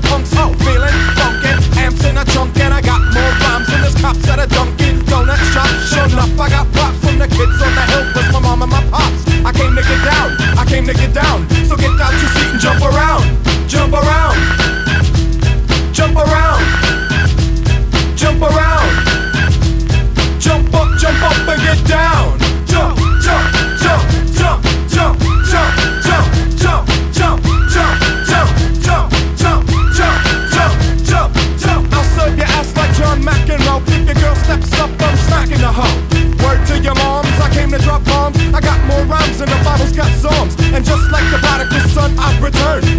the punk's all feeling funky. Amps in a trunk and I got more bombs than this cops at a Dunkin'. got and just like the prodigal son, I've returned.